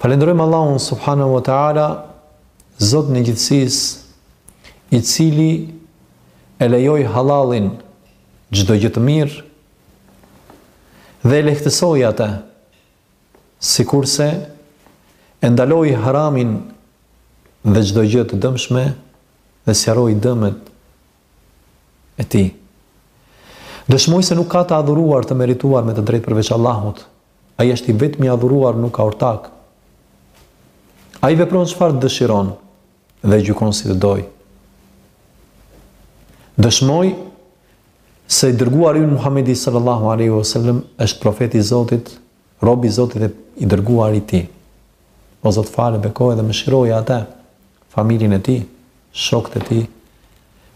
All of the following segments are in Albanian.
Falenderojmë Allahun subhanahu wa taala, Zotin e gjithësisë, i cili e lejoi hallallin çdo gjë të mirë dhe e lehtësoi atë, sikurse e ndaloi haramin dhe çdo gjë të dëmshme dhe sqaroi dëmet e tij. Dëshmoj se nuk ka të adhuruar të merituar me të drejtë përveç Allahut. Ai është i vetmi i adhuruar nuk ka ortak. Ai vepron çfarë dëshiron dhe gjykon si të dojë. Dëshmoj se i dërguari ynë Muhamedi sallallahu alaihi wasallam është profeti i Zotit Rob i Zotit dhe i dërguar i Tij. O Zot fale, bekoje dhe mëshiroje atë, familjen e tij, shokët e tij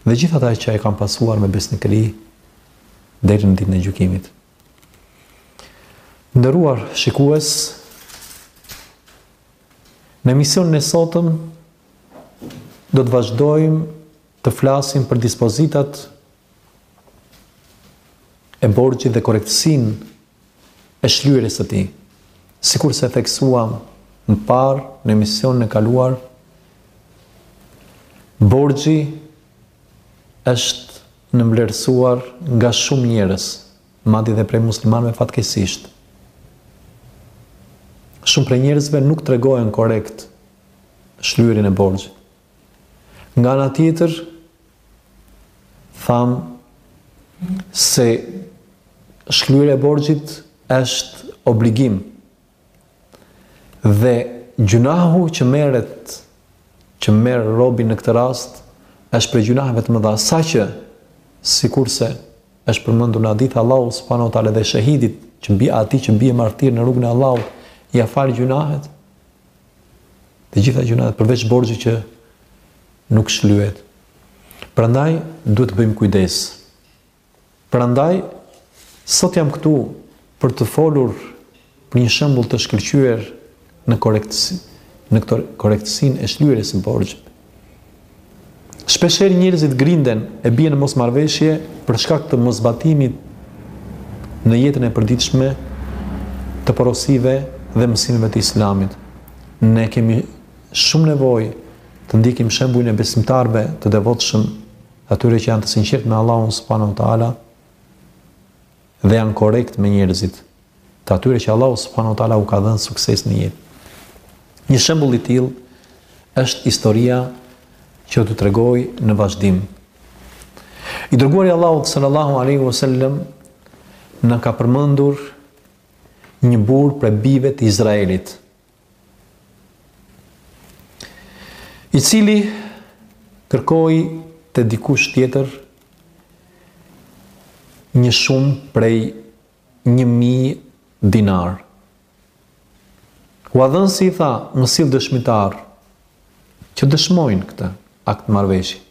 dhe gjithë ata që e kanë pasuar me besnikëri deri në ditën e gjykimit. Nderuar shikues, në emisionin e sotëm do të vazhdojmë të flasim për dispozitat e borxhit dhe korrektësinë e shlyerjes së tij. Sikurse e theksuam më parë në emisionin e kaluar, borxhi është nënvlerësuar nga shumë njerëz, madje dhe prej muslimanëve fatkeqësisht. Shumë prej njerëzve nuk tregohen korrekt shlyerjen e borxhit. Nga ana tjetër, thamë se shlyerja e borxhit është obligim. Dhe gjynahu që merret që merr robi në këtë rast është prej gjynaheve të mëdha, saqë sikurse është përmendur në hadith Allahu subhanahu wa taala dhe shehidit që bie aty që bie martir në rrugën e Allahut, ia fal gjynahet, Të gjitha gjynahet përveç borxhit që nuk shlyhet. Prandaj duhet të bëjmë kujdes. Prandaj sot jam këtu për të folur për një shembull të shkëlqyer në korrektësi, në këtë korrektësinë e shlyerjes së borxhit. Shpeshherë njerëzit grinden e bien në mosmarrëveshje për shkak të moszbatimit në jetën e përditshme të porosive dhe mësimeve të Islamit. Ne kemi shumë nevojë të ndjekim shembujt e besimtarëve të devotshëm, atyre që janë të sinqertë me Allahun subhanahu wa taala dhe janë korrekt me njerëzit. të atyre që Allahu subhanahu wa taala u ka dhënë sukses në jetë. Një shembull i tillë është historia që do të tregoj në vazhdim. I dërguari i Allahut sallallahu alaihi wasallam na ka përmendur një burrë prej bijve të Izraelit. I cili kërkoi te dikush tjetër një shumë prej një mijë dinarë. Huadhënësi i tha, më sill dëshmitarë, që dëshmojnë këtë akt marrëveshje.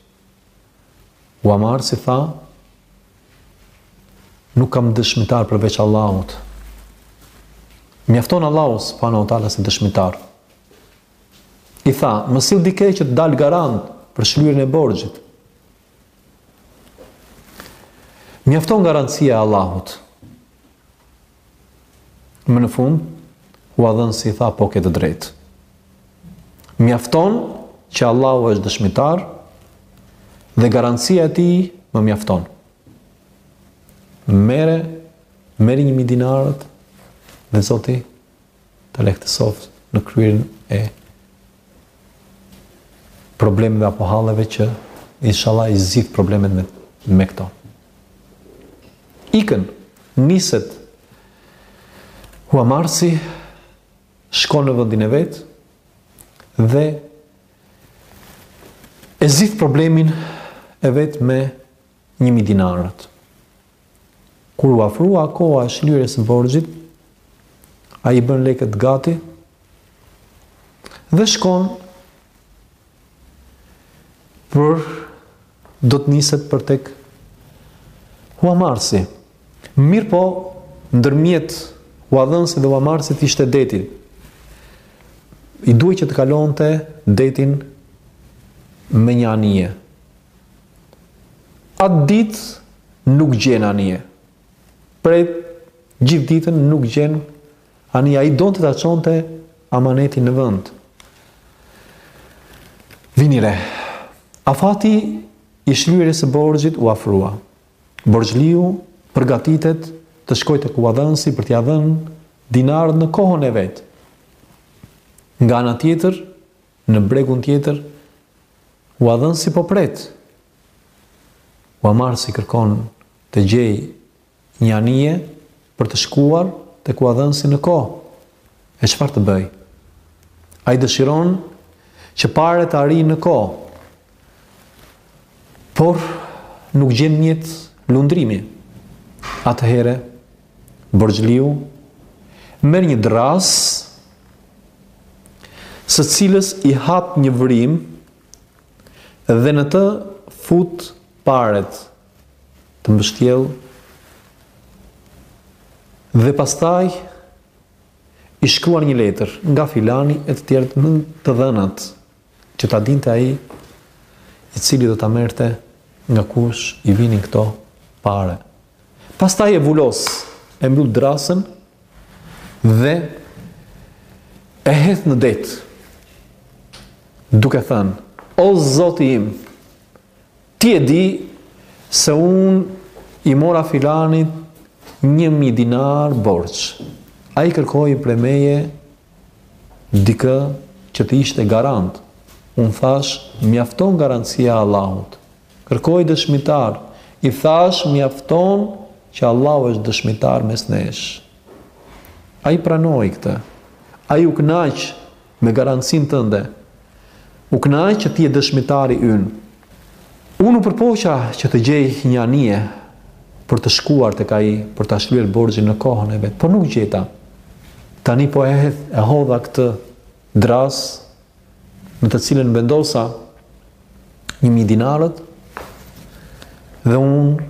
Huamarrësi tha, nuk kam dëshmitarë përveç Allahut. Mjafton Allahu subhanahu wa taala si dëshmitar. I tha, më sill dikë që të dalë garant për shlyerjen e borxhit. Mjafton garancia e Allahut. Më në fund, huadhënësi i tha po ke të drejtë. Mjafton që Allahu është dëshmitar dhe garancia e tij më mjafton. Merre, merri një mijë dinarët dhe Zoti, Të lehtësoftë në kryerjen e problemeve apo halleve që inshallah i zgjidh problemet me me këto. Ikën, niset huamarrësi, shkon në vendin e vet dhe e zgjidh problemin e vet me Një mijë dinarët. Kur u afrua koha e shlyerjes së borxhit, ai i bën lekët gati dhe shkon për do të niset për tek huamarrësi. Mirëpo, ndërmjet huadhënësit dhe huamarrësit ishte deti. I duhej që të kalonte detin me një anije. Atë ditë nuk gjen anije. Pret gjithë ditën nuk gjen anije. Ai donte ta çonte amanetin në vend. Vini re. Afati i shlyerjes së borxhit u afrua. Borxhliu përgatitet të shkojë tek huadhënësi për t'ia dhënë dinarët në kohën e vet. Nga ana tjetër, Në bregun tjetër, huadhënësi po pret. Huamarrësi kërkon të gjejë një anije për të shkuar tek huadhënësi në kohë. E çfarë të bëjë? Ai dëshiron që paret të arrijnë në kohë, Por, nuk gjen mjet lundrimi. Atëhere, borxhliu merr një drasë, së cilës i hap një vrimë, dhe në të fut paret të mbështjellë, dhe pastaj i shkruan një letër nga filani e të tjertë në të dhenat. Që ta dinte ai i cili do ta merrte nga kush i vinin këto pare. Pastaj e vulos, e mbyll drasën dhe e hedh në det. Duke thënë, "O Zoti im, ti e di se unë i mora filanit 1000 dinarë borxh. Ai kërkoi prej meje Dikë që të ishte garant. Unë thashë, mjafton garancia e Allahut. Kërkoi dëshmitar. I thashë, mjafton që Allahu është dëshmitar mes nesh. Ai pranoi këtë. Ai u kënaq me garancinë tënde. U kënaq që ti je dëshmitari ynë. Unë u përpoqa që të gjej një anije për të shkuar tek ai për ta shlyer borxhin në kohën e vet, por nuk gjeta. Tani po e hedh, e hodha këtë drasë në të cilën vendosa 1000 dinarët dhe unë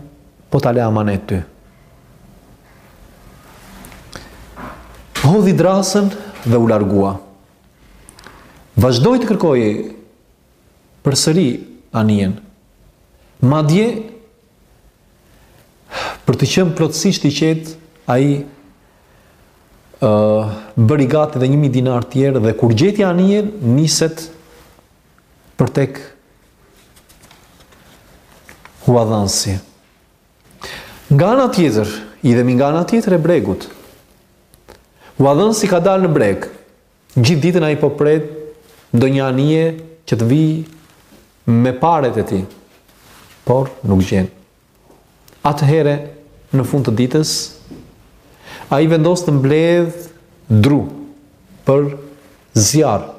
po ta lë amanet ty. Hodhi drasën dhe u largua. Vazhdoi të kërkojë përsëri anijen. Madje, për të qenë plotësisht i qetë, ai ë bëri gati dhe 1000 dinarë të tjerë dhe kur gjeti anijen, niset për tek huadhënësi. Nga ana tjetër, hidhemi nga ana tjetër e bregut. Huadhënësi ka dalë në breg. Gjithë ditën ai po pret ndonjë anije që të vijë me paret e tij, por nuk gjen. Atëherë, në fund të ditës, ai vendos të mbledhë dru për zjarr.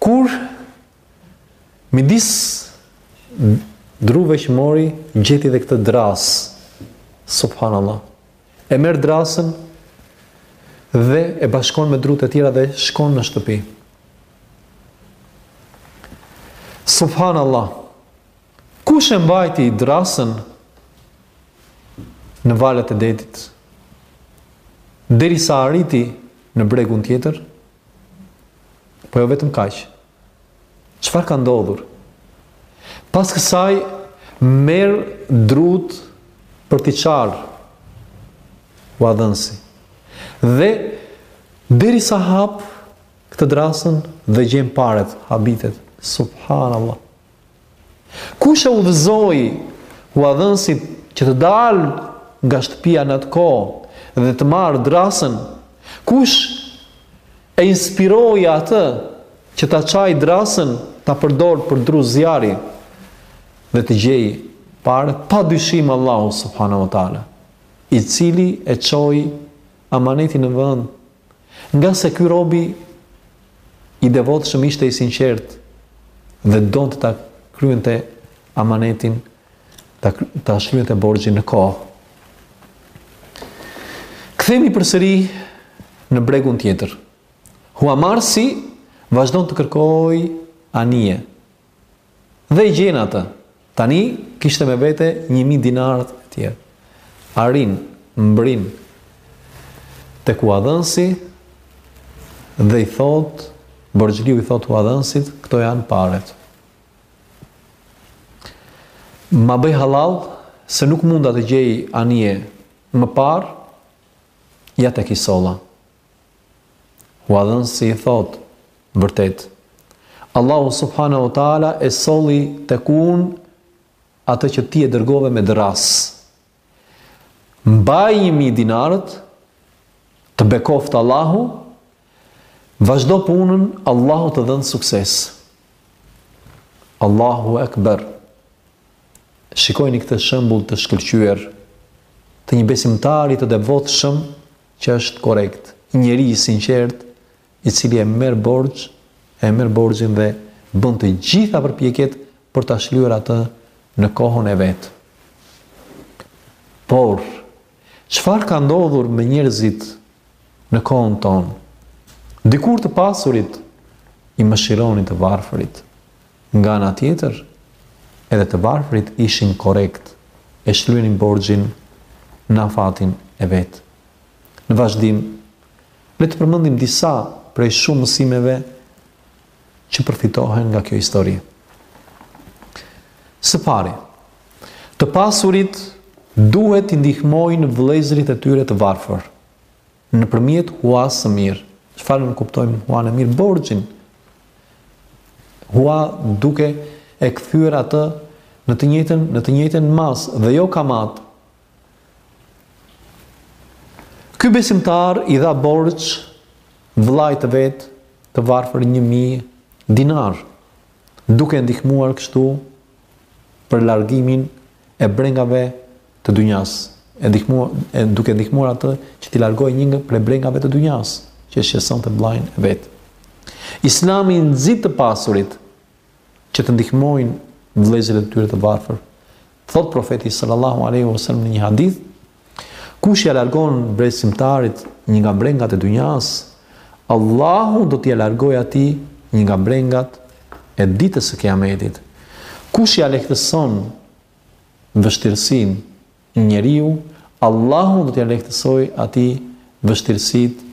Kur midis druve që mori gjeti dhe këtë drasë. Subhanallah. E merr drasën dhe e bashkon me drut e tjera dhe shkon në shtëpi. Subhanallah. Kush e mbajti drasën në valët e detit? Derisa arriti në bregun tjetër? Po jo vetëm kaq. Çfarë ka ndodhur? Pas kësaj merr drutë për t'i çarë huadhënësi. Dhe derisa hap këtë drasën dhe gjen paret, habitet. Subhanallah. Kush e udhëzoi huadhënësin që të dalë nga shtëpia në atë kohë dhe të marrë drasën? Kush e inspiroi atë që ta çajë drasën, ta përdorë për dru zjarri dhe të gjejë paret? Pa dyshim Allahu subhanahu wa taala, i cili e çoi amanetin në vend Ngase ky rob i devotshëm ishte i sinqertë dhe donte ta kryente amanetin, ta ta shlyente borxhin në kohë. Kthehemi përsëri në bregun tjetër. Huamarsi vazhdon të kërkojë anije. Dhe e gjen atë. Tani kishte me vete një mijë dinarë të tjerë. Arrin, mbërrin tek huadhënësi dhe i thotë, borxhliu i thotë huadhënësit, këto janë paret. Ma bëj hallall se nuk munda të gjej anije më parë, ja tek i solla. Huadhënësi i thotë, vërtet, Allahu subhanahu wa taala e solli tek unë atë që ti e dërgove me drasë. Mbaj një mijë dinarët, të bekoftë Allahu, vazhdo punën, Allahu të dhëntë sukses. Allahu Ekber, shikojni këtë shembull të shkëlqyer, të një besimtari të devotshëm, që është korrekt, një njeri i sinqertë, i cili e merr borxh, e merr borxhin dhe bën të gjitha përpjekjet për ta shlyer atë në kohën e vet. Por, çfarë ka ndodhur me njerëzit në kohën tonë? Dikur të pasurit i mëshironin të varfërit. Nga ana tjetër, edhe të varfërit ishin korrektë, e shlyenin borxhin në afatin e vet. Në vazhdim, le të përmendim disa prej shumë mësimeve që përfitohen nga kjo histori. Së pari, të pasurit duhet t'i ndihmojnë vëllezërit e tyre të varfër. Nëpërmjet hua së mirë. Çfarë nënkuptojmë me huan e mirë? Borxhin. Hua duke e kthyer atë në të njëjtën në të njëjtën masë dhe jo kamatë. Ky besimtar i dha borxh vëllait të vet të varfër 1000 dinarë, duke e ndihmuar kështu për largimin e brengave të dynjasë, e ndihmu, e duke ndihmuar atë që t'i largojë një nga prej brengave të dynjasë, që shqetësonte vllain e vet. Islami i nxit të pasurit që të ndihmojnë vëllezërit e tyre të varfër. Thotë profeti sallallahu alaihi wasallam në një hadith, Kush ia largon besimtarit një nga brengat e dynjasë, Allahu do t'ia largojë atij një nga brengat e Ditës së Kiametit. Kush ia lehtëson vështirësinë një njeriu, Allahu do t'ia lehtësojë atij vështirësitë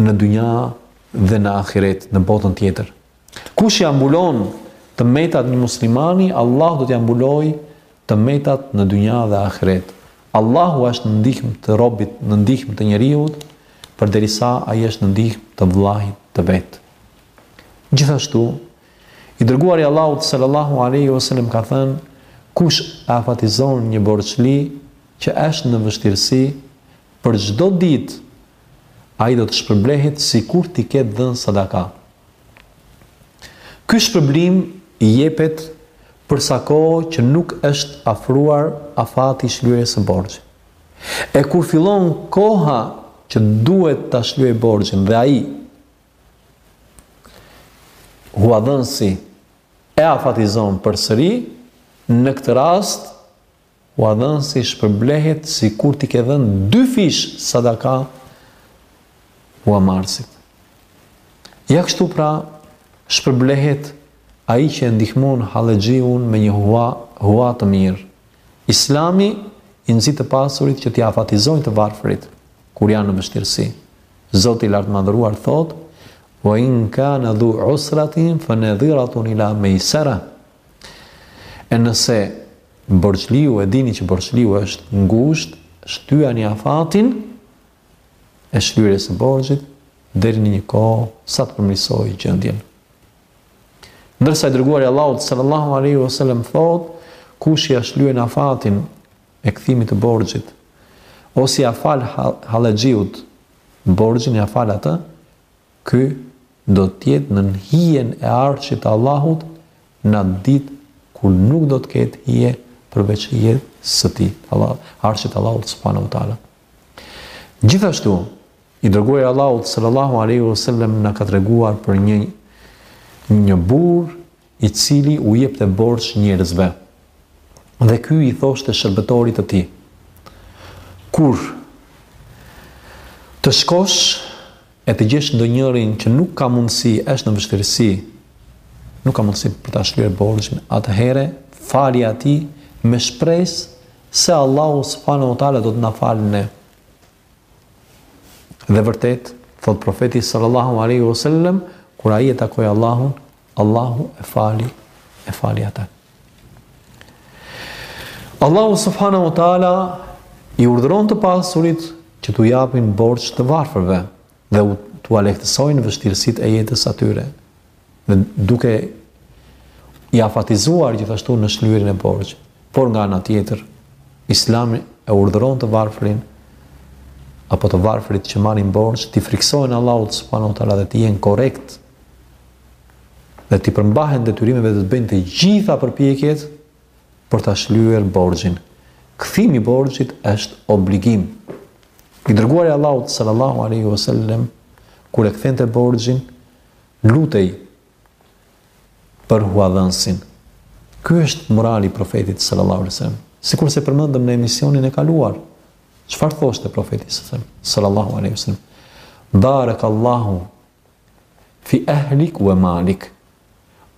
në dynja dhe në ahiret, në botën tjetër. Kush ia mbulon të metat një muslimani, Allahu do t'ia mbulojë të metat në dynja dhe ahiret. Allahu është në ndihmë të robit, në ndihmë të njeriut, përderisa ai është në ndihmë të vëllait të vet. Gjithashtu, i dërguari i Allahut sallallahu alaihi wasallam ka thënë, kush e afatizon një borxhli që është në vështirësi, për çdo ditë Ai do të shpërblehet sikur t'i ketë dhënë sadaka. Ky shpërblim i jepet për sa kohë që nuk është afruar afati i shlyerjes së borxhit. E kur fillon koha që duhet ta shlyejë borxhin dhe ai, huadhënësi, e afatizon përsëri, në këtë rast Huadhënësi shpërblehet sikur t'i ketë dhënë dyfish sadaka huamarrësit. Ja kështu pra shpërblehet ai që e ndihmon hallexhiun me një hua, hua të mirë. Islami i nxit të pasurit që t'i afatizojnë të varfërit kur janë në vështirësi. Zoti i lartmadhëruar thotë: "Wa in kana dhu usratin fa nadhiratun ila maysara." E nëse borxhliu e dini që borxhliu është ngushtë, shtyani afatin e shlyerjes së borxhit deri në një kohë sa të përmirësojë gjendjen. Ndërsa i dërguari i Allahut sallallahu alaihi wasallam thotë, kush ia shlyen afatin e kthimit të borxhit, ose ia fal hallexhiut borxhin ia fal atë, ky do të jetë nën hijen e Arshit të Allahut në atë ditë kur nuk do të ketë hije përveç hijes së Tij, Allah, Arshit të Allahut subhanahu wa taala. Gjithashtu, i dërguari i Allahut sallallahu alaihi wasallam na ka treguar për një një burrë i cili u jepte borxh njerëzve. Dhe ky i thoshte shërbëtorit të tij: Kur të shkosh E të gjesh ndonjërin që nuk ka mundësi, është në vështirësi, nuk ka mundësi për ta shlyer borxhin, atëherë falja atij me shpresë se Allahu subhanahu wa taala do të na falë ne. Dhe vërtet, thotë profeti sallallahu alaihi wasallam, kur ai e takoi Allahun, Allahu e fali, e fali atë. Allahu subhanahu wa taala i urdhëron të pasurit që t'u japin borxh të varfërve dhe t'ua lehtësojnë vështirësitë e jetës atyre. Dhe duke i afatizuar gjithashtu në shlyerjen e borxhit. Por nga ana tjetër, Islami e urdhëron të varfrin apo të varfrit që marrin borxh, t'i frikësohen Allahut subhanahu wa taala dhe të jenë korrekt dhe t'i përmbahen detyrimeve dhe të bëjnë të gjitha përpjekjet për ta shlyer borxhin. Kthimi i borxhit është obligim. I dërguari i Allahut sallallahu alaihi wasallam kur e kthente borxhin, lutej për huadhënësin. Ky është morali i profetit sallallahu alaihi wasallam. Sikurse përmendëm në emisionin e kaluar, çfarë thoshte profeti sallallahu alaihi wasallam? Barakallahu Fi ahlik wa malik.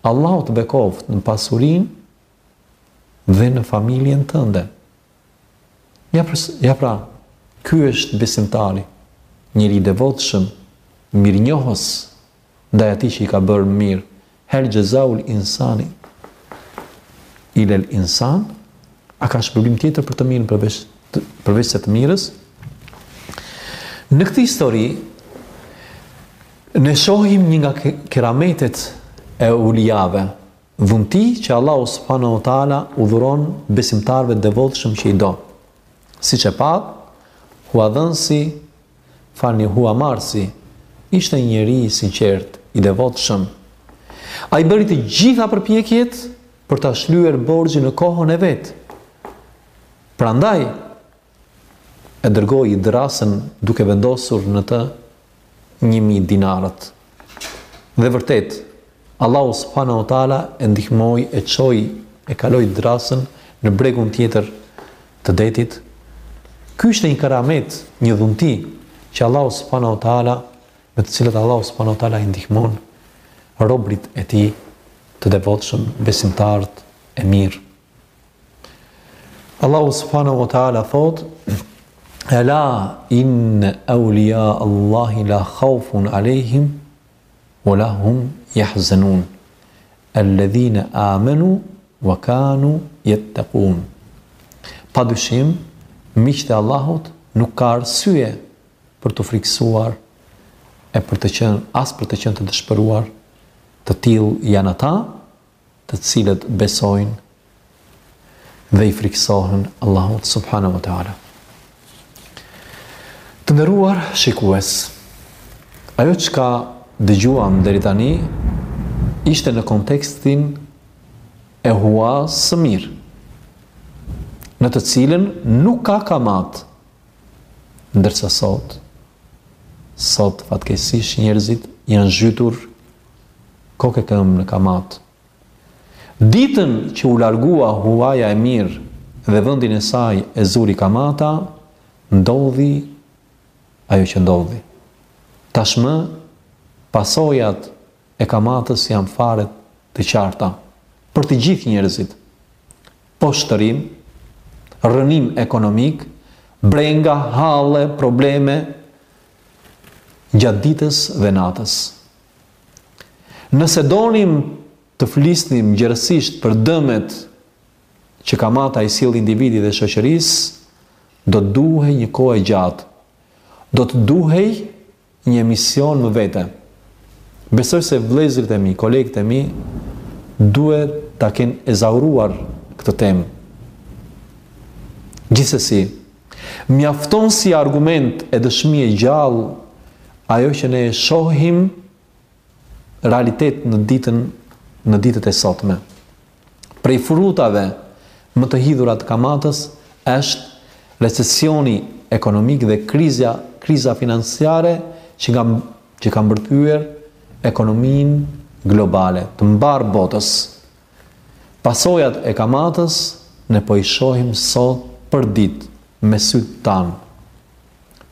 Allahu të bekoftë në pasurinë dhe në familjen tënde. Ja pra, ja pra ky është besimtari, njeri i devotshëm, mirënjohës ndaj atij që i ka bërë mirë, Hel jaza'ul ihsani ilal ihsan, a ka shpërblim tjetër për të mirën përveç përveç se të mirës? Në këtë histori ne shohim një nga kerametet e eulijave, dhunti që Allahu subhanahu wa taala u dhuron besimtarëve të devotshëm që i do. Siç e pamë, huadhënësi Falni, huamarrësi ishte një njeri i sinqertë, i devotshëm. Ai bëri të gjitha përpjekjet për ta shlyer borxhin në kohën e vet. Prandaj e dërgoi dërrasën duke vendosur në të një mijë dinarët. Dhe vërtet, Allahu subhanahu wa taala e ndihmoi, e çoi, e kaloi drasën në bregun tjetër të detit. Ky ishte një karamet, një dhunti që Allahu subhanahu wa taala me të cilat Allahu subhanahu wa taala i ndihmon robrit e tij të devotshëm, besimtarët e mirë. Allahu subhanahu wa taala thotë Ela inna awliya Allahi la khawfun alehim wa la hum yahzanun alladhina amanu wa kanu yattaqun Pa dyshim miqtë e Allahut nuk ka arsye për t'u frikësuar e për të qenë as për të qenë të dëshpëruar të tillë janë ata të cilët besojnë dhe i frikësohen Allahut subhanahu wa taala. Të nderuar shikues, ajo çka dëgjuam deri tani ishte në kontekstin e huasë së mirë, në të cilën nuk ka kamatë. Ndërsa sot, sot fatkeqësisht njerëzit janë zhytur Kokë e këmbë në kamatë. Ditën që u largua huaja e mirë dhe vendin e saj e zuri kamata, ndodhi ajo që ndodhi. Tashmë pasojat e kamatës janë fare të qarta për të gjithë njerëzit. Poshtërim, rrënim ekonomik, brenga, halle, probleme gjatë ditës dhe natës. Nëse do nim të flisnim gjerësisht për dëmet që kamata i sjell individit dhe shoqërisë, do të duhej një kohë e gjatë. Do të duhej një emision më vete. Besoj se vëllezërit e mi, kolegët e mi duhet ta kenë ezauruar këtë temë. Gjithsesi, Mjafton si argument e dëshmi e gjallë ajo që ne e shohim realitet në ditën në ditët e sotme. Prej frutave më të hidhura të kamatës është recesioni ekonomik dhe kriza kriza financiare që ka që ka mbërthyer ekonominë globale të mbarë botës. Pasojat e kamatës ne po i shohim sot përditë me sytë tanë.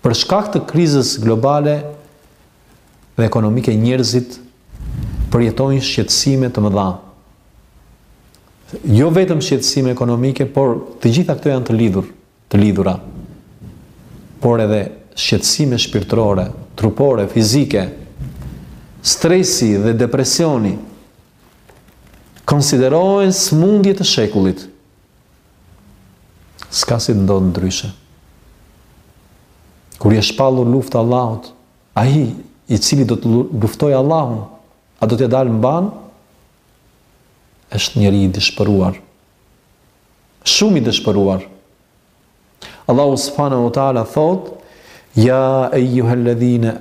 Për shkak të krizës globale dhe ekonomike njerëzit përjetojnë shqetësime të mëdha. Jo vetëm shqetësime ekonomike, por të gjitha këto janë të lidhur, të lidhura. Por edhe shqetësime shpirtërore, trupore, fizike, stresi dhe depresioni, Konsiderohen sëmundje të shekullit. S'ka si të ndodhë ndryshe. Kur i ke shpallur luftë Allahut, ai i cili do të luftojë Allahun, a do t'ia dalë mbanë? Është njeri i dëshpëruar. Shumë i dëshpëruar. Allahu subhanahu wa taala thotë: "Ja ejuhalladhina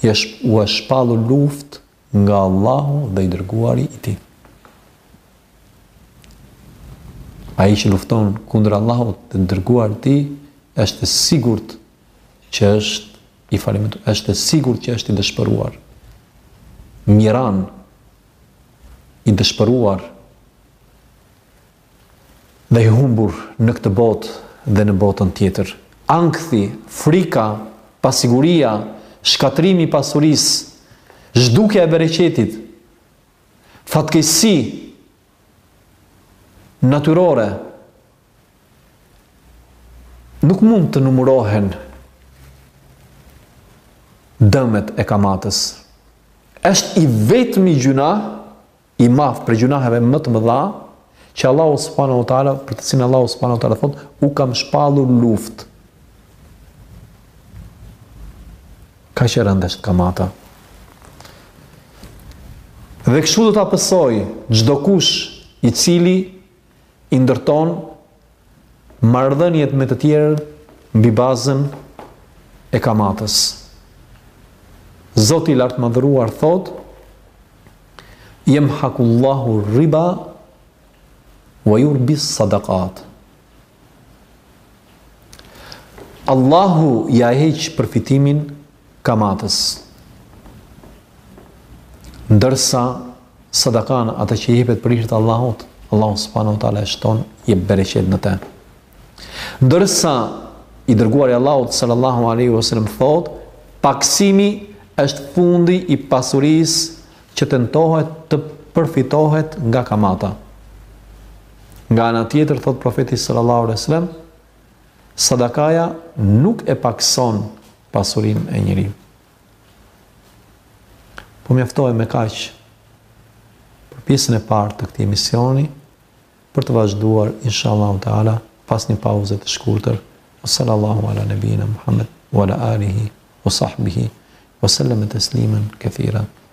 U është shpallur luftë nga Allahu dhe i Dërguari i Tij. Ai që lufton kundër Allahut dhe të Dërguarit të Tij është e sigurt që është i falimen, është e sigurt që është i dëshpëruar. Miran i dëshpëruar dhe i humbur në këtë botë dhe në botën tjetër. Ankthi, frika, pasiguria, shkatërrimi i pasurisë, zhdukja e bereqetit, fatkeqësi natyrore nuk mund të numërohen dëmet e kamatës. Është i vetmi gjynah i madh prej gjynaheve më të mëdha që Allahu subhanahu wa taala për të cilin Allahu subhanahu wa taala thotë u kam shpallur luftë, kaq e rëndë është kamata. Dhe kështu do ta pësojë çdokush i cili i ndërton marrëdhëniet me të tjerët mbi bazën e kamatës. Zoti i lartmadhëruar thot: "Yemhaqullahu riba wa yurbi sadaqat." Allahu ia heq përfitimin Kamatës. Ndërsa sadakanë, atë që jepet për hir të Allahut, Allahu subhanahu wa taala e shton jep bereqet në të. Ndërsa i dërguari i Allahut sallallahu alaihi wasallam thotë, pakësimi është fundi i pasurisë që tentohet të përfitohet nga kamata. Nga ana tjetër thotë profeti sallallahu alaihi wasallam, sadakaja nuk e pakëson Pasurinë e njeriut. Po mjaftohem me kaq për pjesën e parë të këtij emisioni për të vazhduar inshallah taala pas një pauze të shkurtër. Sallallahu ala nebina Muhammed wa ala alihi wa sahbihi wa sallam tasliman kathira.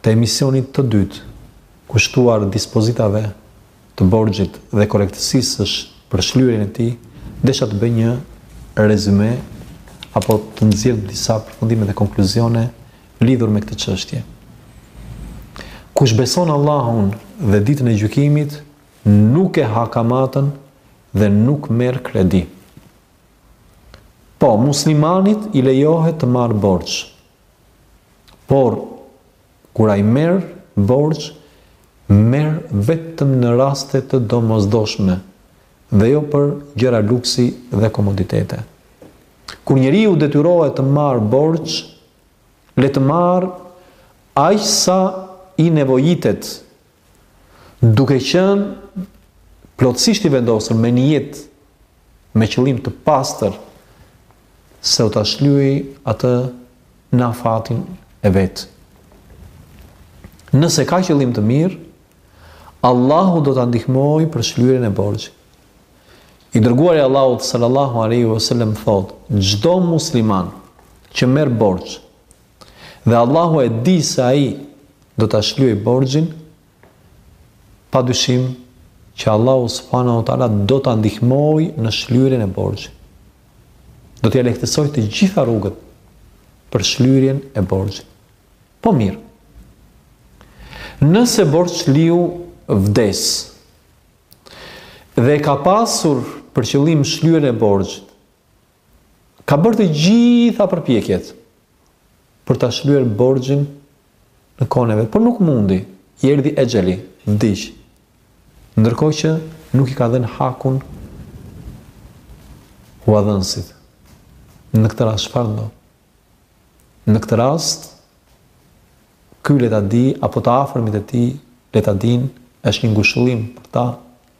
Të emisionit të dytë, kushtuar dispozitave të borxhit dhe korrektësisë për shlyerjen e tij, desha të bëj një rezyme apo të nxjerr disa përfundime dhe konkluzione lidhur me këtë çështje. Kush beson Allahun dhe Ditën e Gjykimit, nuk e ha kamatën dhe nuk merr kredi. Po, muslimanit i lejohet të marrë borxh, Por, kur ai merr borxh, merr vetëm në raste të domosdoshme dhe jo për gjëra luksi dhe komoditete. Kur njeriu detyrohet të marrë borxh, le të marrë aq sa i nevojitet Duke qenë plotësisht i vendosur me nijet me qëllim të pastër se do ta shlyejë atë në afatin e vet. Nëse ka qëllim të mirë, Allahu do ta ndihmojë për shlyerjen e borxhit. I dërguari i Allahut sallallahu alaihi wasallam thotë, çdo musliman që merr borxh Dhe Allahu e di se ai do ta shlyejë borxhin, padyshim që Allahu subhanahu wa taala do ta ndihmojë në shlyerjen e borxhit. Do t'ia lehtësojë të gjitha rrugët për shlyerjen e borxhit. Po mirë. Nëse borxhliu vdes dhe ka pasur për qëllim shlyerjen e borxhit, ka bërë të gjitha përpjekjet për ta shlyer borxhin në kohën e vet, por nuk mundi. I erdhi exheli, vdiq. Ndërkohë që nuk i ka dhënë hakun huadhënësit. Në këtë rast çfarë ndodh? Në këtë rast ky le ta di apo të afërmit e tij le ta dinë, është një ngushëllim për ta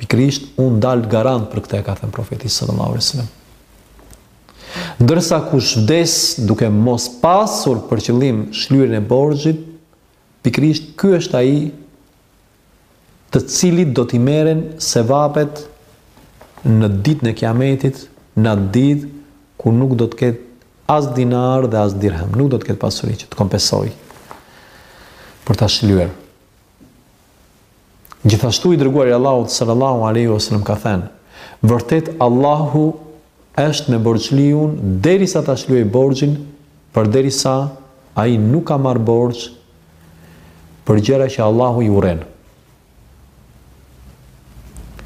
Pikërisht unë dal garant për këtë e ka thënë profeti sallallahu alaihi wasallam. Ndërsa kush vdes duke mos pasur për qëllim shlyerjen e borxhit, pikërisht ky është ai të cilit do t'i merren sevapet në ditën e Kiametit, në atë ditë kur nuk do të ketë as dinar dhe as dirhem, nuk do të ketë pasuri që të kompensojë për ta shlyer. Gjithashtu i dërguari i Allahut sallallahu alaihi wasallam ka thënë: Vërtet Allahu është me borxhliun derisa ta shlyejë borxhin, përderisa ai nuk ka marrë borxh për gjëra që Allahu i urren.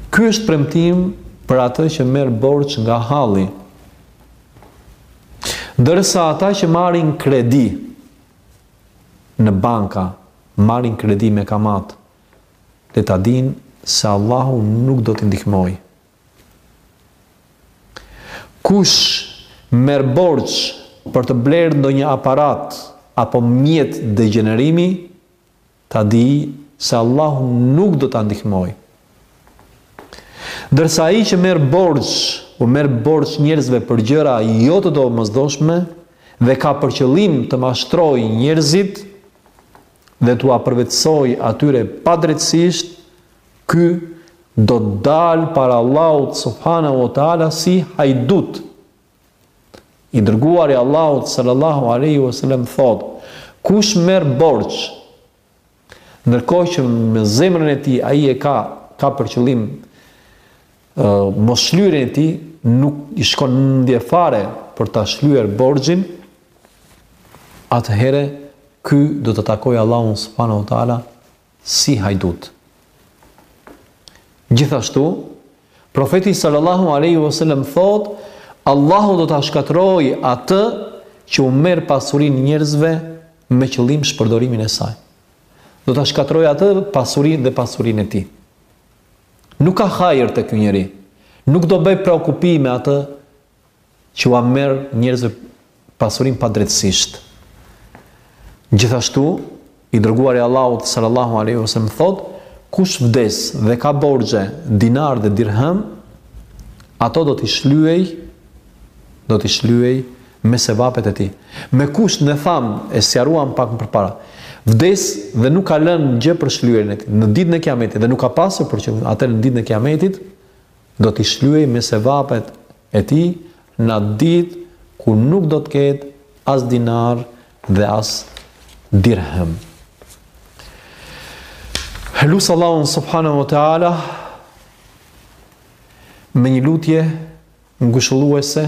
Ky është premtim për atë që merr borxh nga halli. Ndërsa ata që marrin kredi, në banka marrin kredi me kamatë le ta dinë se Allahu nuk do t'i ndihmojë. Kush merr borxh për të blerë ndonjë aparat apo mjet degjenerimi ta dijë se Allahu nuk do ta ndihmojë. Ndërsa ai që merr borxh, u merr borxh njerëzve për gjëra jo të domosdoshme dhe ka për qëllim të mashtrojë njerëzit dhe t'ua përvetësojë atyre padrejtësisht, ky do të dalë para Allahut subhanahu wa taala si hajdut. I dërguari i Allahut sallallahu alaihi wasallam thotë: Kush merr borxh Ndërkohë që me zemrën e tij ai e ka ka për qëllim mos shlyrjen e tij, nuk i shkon në mendje fare për ta shlyer borxhin, atëherë ky do të takojë Allahun subhanahu wa taala si hajdut. Gjithashtu, Profeti sallallahu alejhi ve sellem thotë, Allahu do ta shkatërrojë atë që u merr pasurinë njerëzve me qëllim shpërdorimin e saj. Do ta shkatërrojë atë pasurinë dhe pasurinë e tij. Nuk ka hajër te ky njeri. Nuk do bëjë prokopi me atë që ua merr njerëzve pasurinë padrejtësisht. Gjithashtu, i dërguari i Allahut sallallahu alaihi wasallam thotë, kush vdes dhe ka borxhe dinar dhe dirham, ato do t'i shlyejë do t'i shlyejë me sevapet e tij. Me kush ne thamë e sqaruam pak më përpara. Vdes dhe nuk ka lënë gjë për shlyerjen e tij. Në ditën e Kiametit dhe nuk ka pasur për qëllim atë në ditën e Kiametit Do t'i shlyejë me sevapet e tij në atë ditë ku nuk do të ketë as dinar dhe as dirhem. Lus Allahun subhanahu wa taala me një lutje ngushëlluese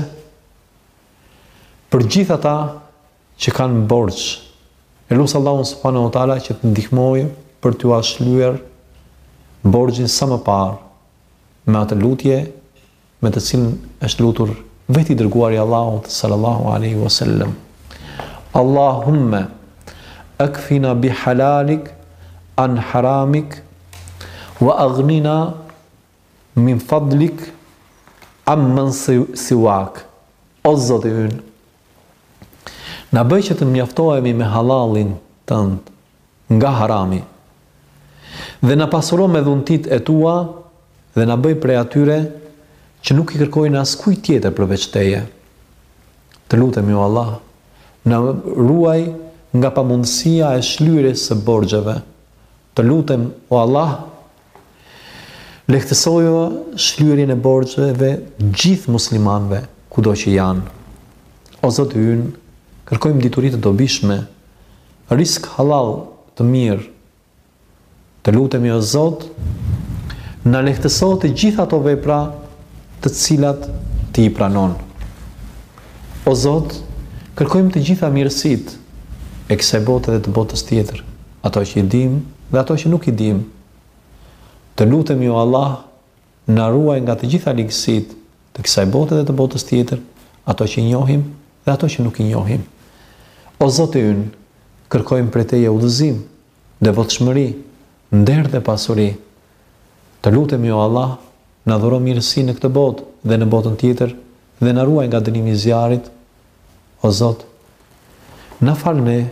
për gjithë ata që kanë borxh. E lus Allahun subhanehu ve teala që të ndihmojë për t'jua shlyer borxhin sa më parë me atë lutje me të cilën është lutur vetë i dërguari i Allahut sallallahu alaihi wasallam. Allahumma akfina bi halalik an haramik wa aghnina min fadlik amman siwak. O Zoti ynë, Na bëj që të mjaftohemi me hallallin Tënd, nga harami, dhe na pasuro me dhuntitë e Tua dhe na bëj prej atyre që nuk i kërkojnë askujt tjetër përveç Teje. Të lutemi, o Allah, na ruaj nga pamundësia e shlyerjes së borxheve, Të lutem, o Allah, lehtësojua shlyerjen e borxheve gjithë muslimanëve, kudo që janë. O Zoti ynë, kërkojmë dituri të dobishme, rizk hallall të mirë. Të lutemi, o Zot, na lehtëso të gjitha ato vepra të cilat ti i pranon. O Zot, kërkojmë të gjitha mirësitë e kësaj bote dhe të botës tjetër. ato që i dimë dhe ato që nuk i dimë. Të lutemi o Allah, na ruaj nga të gjitha ligësitë të kësaj bote dhe të botës tjetër, ato që i njohim dhe ato që nuk i njohim. O Zoti ynë, kërkojmë prej Teje udhëzim, devotshmëri, nder dhe pasuri. Të lutemi o Allah, na dhuro mirësi në këtë botë dhe në botën tjetër dhe na ruaj nga dënimi i zjarrit. O Zot, na fal ne